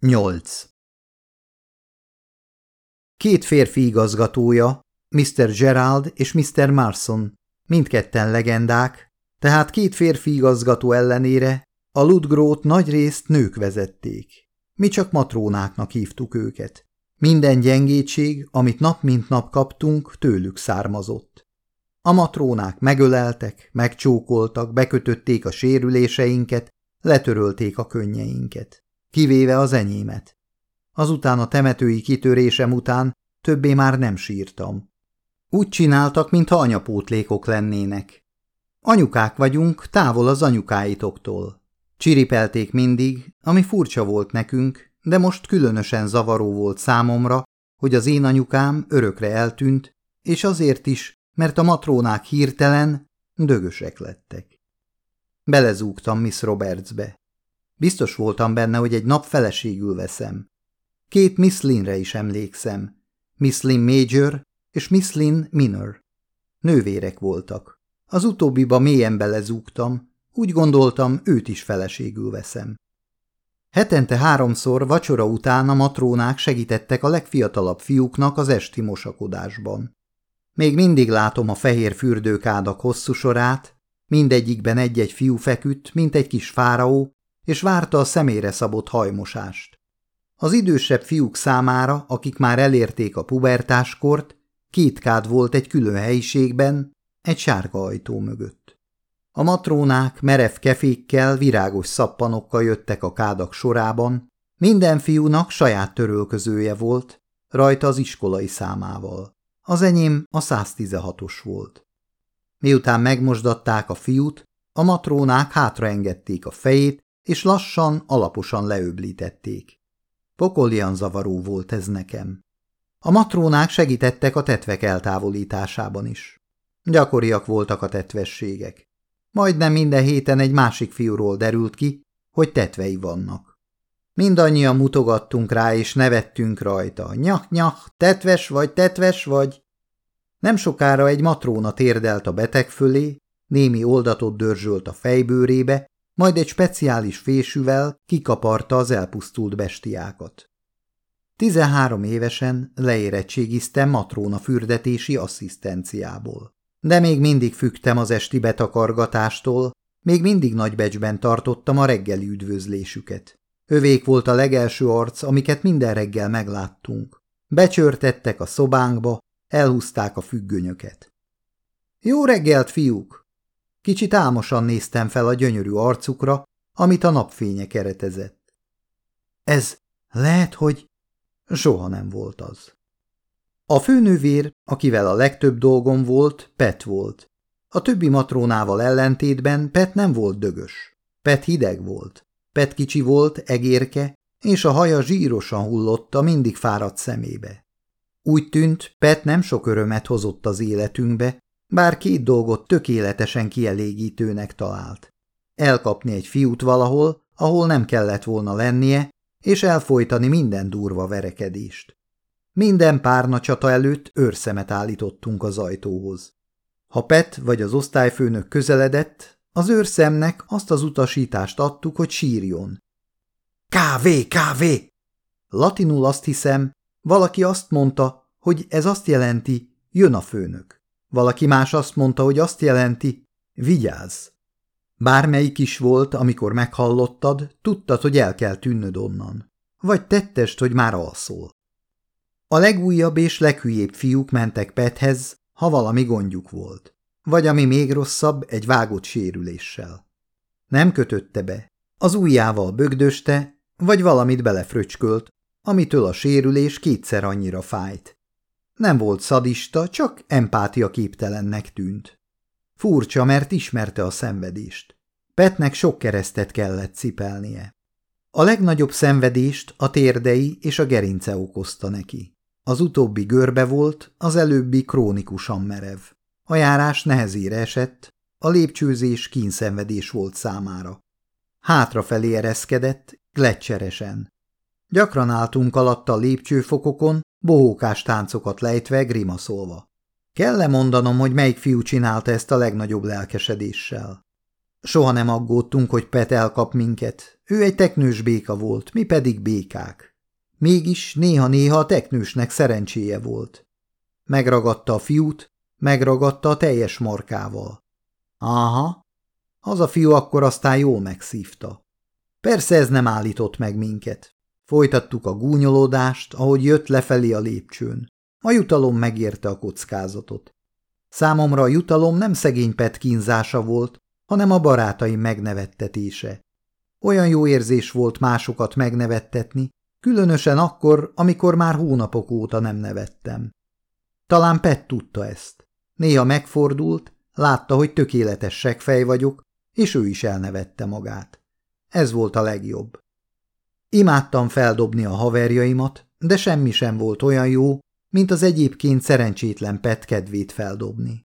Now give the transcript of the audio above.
8. Két férfi igazgatója, Mr. Gerald és Mr. Marson, mindketten legendák, tehát két férfi igazgató ellenére a Ludgrót nagy részt nők vezették. Mi csak matrónáknak hívtuk őket. Minden gyengétség, amit nap mint nap kaptunk, tőlük származott. A matrónák megöleltek, megcsókoltak, bekötötték a sérüléseinket, letörölték a könnyeinket kivéve az enyémet. Azután a temetői kitörésem után többé már nem sírtam. Úgy csináltak, mintha anyapótlékok lennének. Anyukák vagyunk, távol az anyukáitoktól. Csiripelték mindig, ami furcsa volt nekünk, de most különösen zavaró volt számomra, hogy az én anyukám örökre eltűnt, és azért is, mert a matrónák hirtelen dögösek lettek. Belezúgtam Miss Robertsbe. Biztos voltam benne, hogy egy nap feleségül veszem. Két Miss Linre is emlékszem. Miss Lin Major és Miss Lin Minor. Nővérek voltak. Az utóbbiba mélyen belezúgtam, úgy gondoltam, őt is feleségül veszem. Hetente háromszor vacsora után a matrónák segítettek a legfiatalabb fiúknak az esti mosakodásban. Még mindig látom a fehér fürdőkádak hosszú sorát, mindegyikben egy-egy fiú feküdt, mint egy kis fáraó, és várta a személyre szabott hajmosást. Az idősebb fiúk számára, akik már elérték a pubertáskort, két kád volt egy külön helyiségben, egy sárga ajtó mögött. A matrónák merev kefékkel, virágos szappanokkal jöttek a kádak sorában, minden fiúnak saját törölközője volt, rajta az iskolai számával. Az enyém a 116-os volt. Miután megmosdatták a fiút, a matrónák hátraengedték a fejét, és lassan, alaposan leöblítették. Pokolian zavaró volt ez nekem. A matrónák segítettek a tetvek eltávolításában is. Gyakoriak voltak a tetvességek. Majdnem minden héten egy másik fiúról derült ki, hogy tetvei vannak. Mindannyian mutogattunk rá, és nevettünk rajta. Nyah-nyah, tetves vagy, tetves vagy. Nem sokára egy matróna térdelt a beteg fölé, némi oldatot dörzsölt a fejbőrébe, majd egy speciális fésűvel kikaparta az elpusztult bestiákat. Tizenhárom évesen leérettségiztem matróna fürdetési asszisztenciából. De még mindig fügtem az esti betakargatástól, még mindig nagy becsben tartottam a reggeli üdvözlésüket. Övék volt a legelső arc, amiket minden reggel megláttunk. Becsörtettek a szobánkba, elhúzták a függönyöket. Jó reggelt, fiúk! Kicsit álmosan néztem fel a gyönyörű arcukra, amit a napfénye keretezett. Ez lehet, hogy soha nem volt az. A főnővér, akivel a legtöbb dolgom volt, Pet volt. A többi matrónával ellentétben Pet nem volt dögös. Pet hideg volt. Pet kicsi volt, egérke, és a haja zsírosan hullott a mindig fáradt szemébe. Úgy tűnt, Pet nem sok örömet hozott az életünkbe, bár két dolgot tökéletesen kielégítőnek talált. Elkapni egy fiút valahol, ahol nem kellett volna lennie, és elfolytani minden durva verekedést. Minden párna csata előtt őrszemet állítottunk az ajtóhoz. Ha Pet vagy az osztályfőnök közeledett, az őrszemnek azt az utasítást adtuk, hogy sírjon. Kávé, kávé! Latinul azt hiszem, valaki azt mondta, hogy ez azt jelenti, jön a főnök. Valaki más azt mondta, hogy azt jelenti, vigyázz. Bármelyik is volt, amikor meghallottad, tudtad, hogy el kell tűnnöd onnan. Vagy tettest, hogy már alszol. A legújabb és leghülyébb fiúk mentek Pethez, ha valami gondjuk volt. Vagy ami még rosszabb, egy vágott sérüléssel. Nem kötötte be. Az ujjával bögdöste, vagy valamit belefröcskölt, amitől a sérülés kétszer annyira fájt. Nem volt szadista, csak empátia képtelennek tűnt. Furcsa, mert ismerte a szenvedést. Petnek sok keresztet kellett cipelnie. A legnagyobb szenvedést a térdei és a gerince okozta neki. Az utóbbi görbe volt, az előbbi krónikusan merev. A járás nehezére esett, a lépcsőzés kínszenvedés volt számára. Hátrafelé ereszkedett, gletszeresen. Gyakran álltunk alatta a lépcsőfokokon, bohókás táncokat lejtve, grimaszolva. Kell-e mondanom, hogy melyik fiú csinálta ezt a legnagyobb lelkesedéssel? Soha nem aggódtunk, hogy Pet elkap minket. Ő egy teknős béka volt, mi pedig békák. Mégis néha-néha a teknősnek szerencséje volt. Megragadta a fiút, megragadta a teljes markával. Aha, az a fiú akkor aztán jól megszívta. Persze ez nem állított meg minket. Folytattuk a gúnyolódást, ahogy jött lefelé a lépcsőn. A jutalom megérte a kockázatot. Számomra a jutalom nem szegény Pet kínzása volt, hanem a barátaim megnevettetése. Olyan jó érzés volt másokat megnevettetni, különösen akkor, amikor már hónapok óta nem nevettem. Talán Pet tudta ezt. Néha megfordult, látta, hogy tökéletes segfej vagyok, és ő is elnevette magát. Ez volt a legjobb. Imádtam feldobni a haverjaimat, de semmi sem volt olyan jó, mint az egyébként szerencsétlen Pet kedvét feldobni.